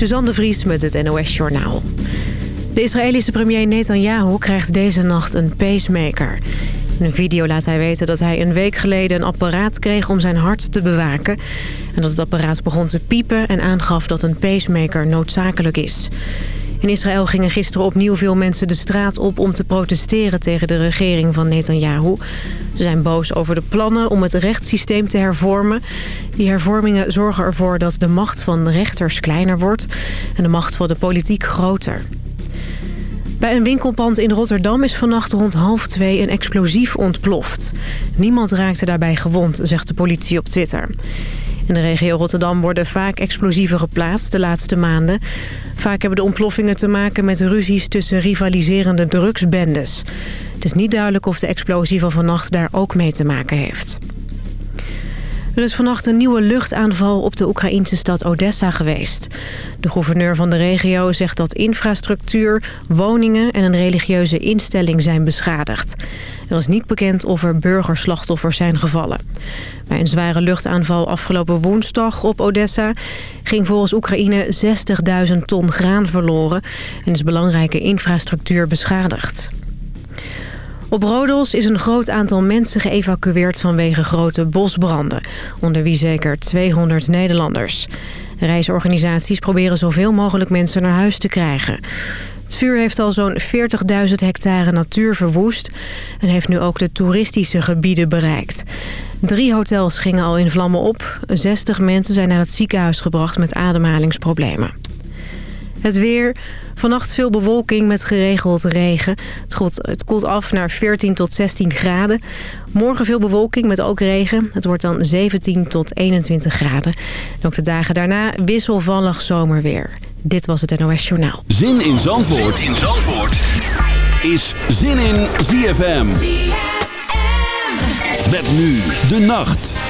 Suzanne Vries met het NOS Journaal. De Israëlische premier Netanyahu krijgt deze nacht een pacemaker. In een video laat hij weten dat hij een week geleden een apparaat kreeg om zijn hart te bewaken. En dat het apparaat begon te piepen en aangaf dat een pacemaker noodzakelijk is. In Israël gingen gisteren opnieuw veel mensen de straat op om te protesteren tegen de regering van Netanyahu. Ze zijn boos over de plannen om het rechtssysteem te hervormen. Die hervormingen zorgen ervoor dat de macht van rechters kleiner wordt en de macht van de politiek groter. Bij een winkelpand in Rotterdam is vannacht rond half twee een explosief ontploft. Niemand raakte daarbij gewond, zegt de politie op Twitter. In de regio Rotterdam worden vaak explosieven geplaatst de laatste maanden. Vaak hebben de ontploffingen te maken met ruzies tussen rivaliserende drugsbendes. Het is niet duidelijk of de explosie van vannacht daar ook mee te maken heeft. Er is vannacht een nieuwe luchtaanval op de Oekraïnse stad Odessa geweest. De gouverneur van de regio zegt dat infrastructuur, woningen en een religieuze instelling zijn beschadigd. Er is niet bekend of er burgerslachtoffers zijn gevallen. Bij een zware luchtaanval afgelopen woensdag op Odessa... ging volgens Oekraïne 60.000 ton graan verloren... en is belangrijke infrastructuur beschadigd. Op Rodos is een groot aantal mensen geëvacueerd vanwege grote bosbranden. Onder wie zeker 200 Nederlanders. Reisorganisaties proberen zoveel mogelijk mensen naar huis te krijgen. Het vuur heeft al zo'n 40.000 hectare natuur verwoest... en heeft nu ook de toeristische gebieden bereikt. Drie hotels gingen al in vlammen op. 60 mensen zijn naar het ziekenhuis gebracht met ademhalingsproblemen. Het weer... Vannacht veel bewolking met geregeld regen. Het koelt, het koelt af naar 14 tot 16 graden. Morgen veel bewolking met ook regen. Het wordt dan 17 tot 21 graden. En ook de dagen daarna wisselvallig zomerweer. Dit was het NOS Journaal. Zin in Zandvoort, zin in Zandvoort. is Zin in ZFM. ZFM. Met nu de nacht.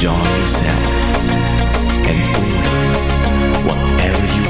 Enjoy yourself and doing whatever you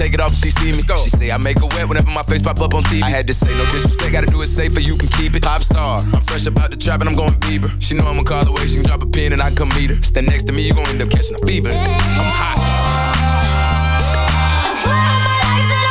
Take it off if she see me. She say I make her wet whenever my face pop up on TV. I had to say no disrespect, gotta do it safer, you can keep it. Pop star, I'm fresh about the trap and I'm going Bieber. She know I'ma call away, she can drop a pin and I come meet her. Stand next to me, you gon' end up catching a fever. I'm hot. I swear on my life that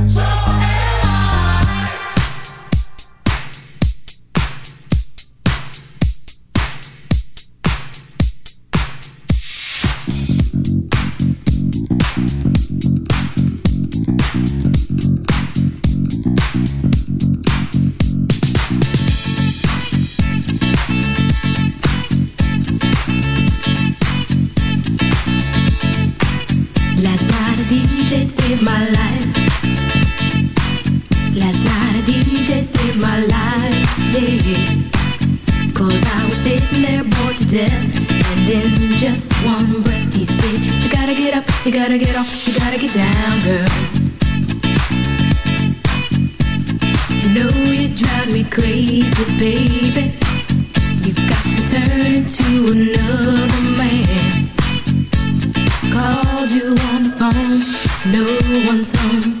And in just one breath he said, You gotta get up, you gotta get off, you gotta get down, girl. You know you drive me crazy, baby. You've got me turning to another man. Called you on the phone, no one's home.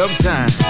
Dub time.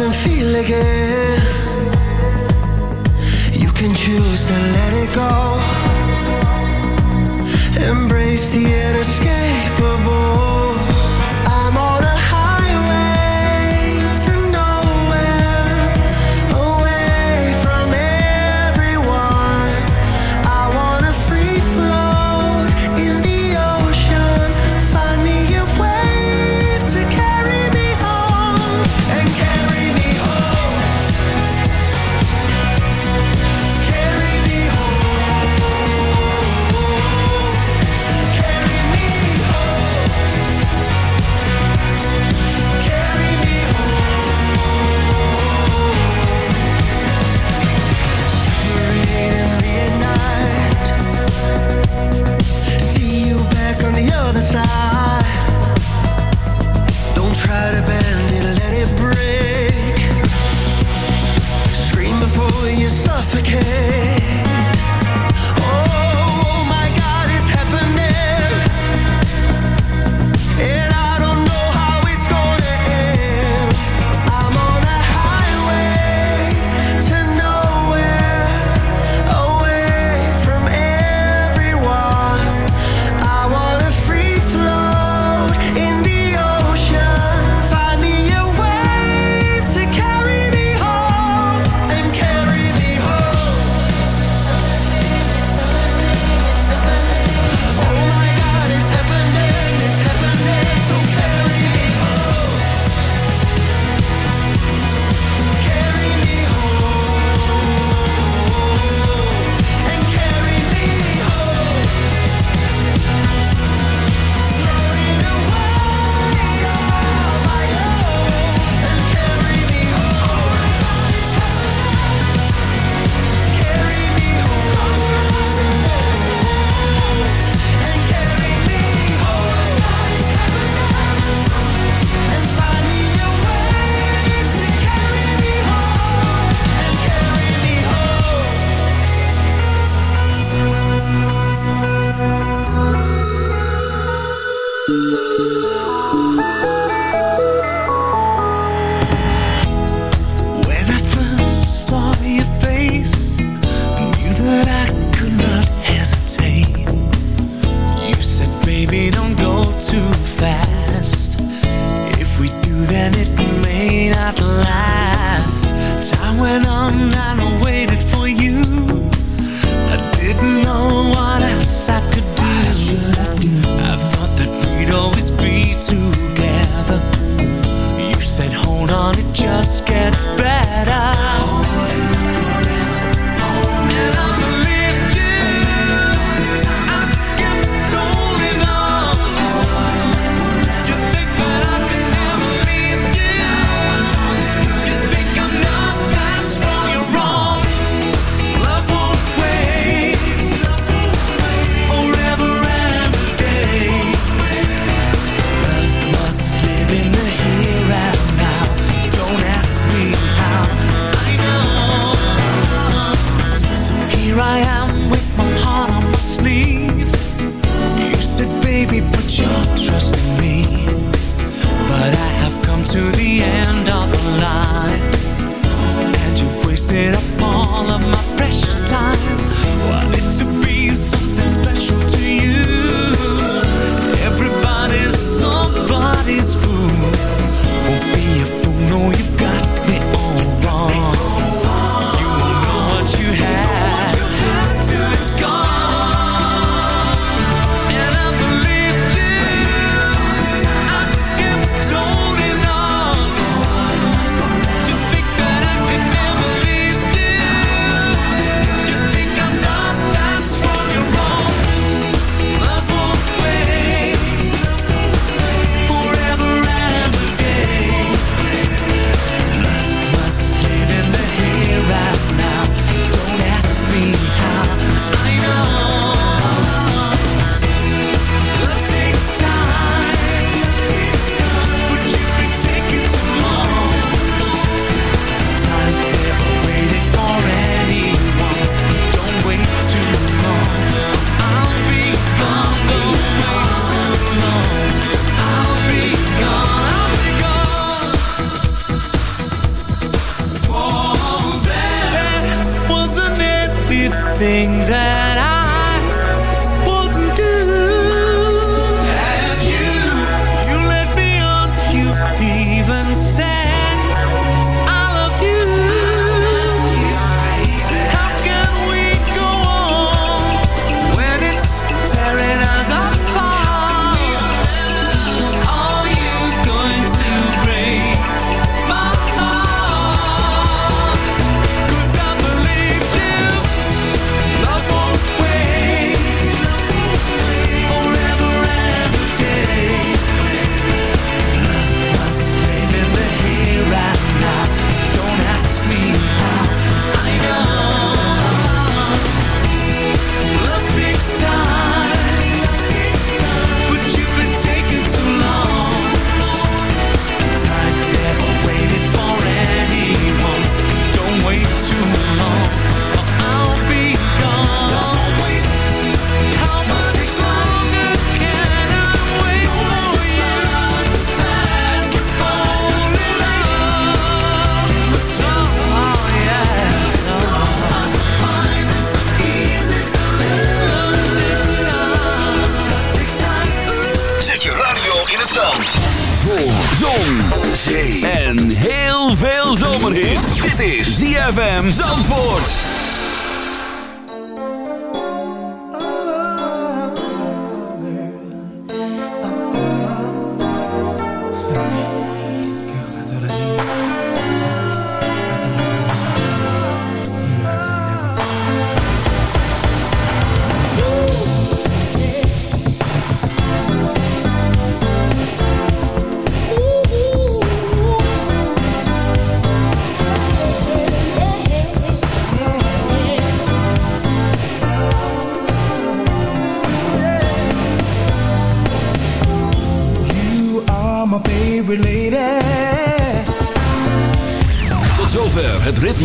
And feel again. You can choose to let it go. Embrace the inescapable.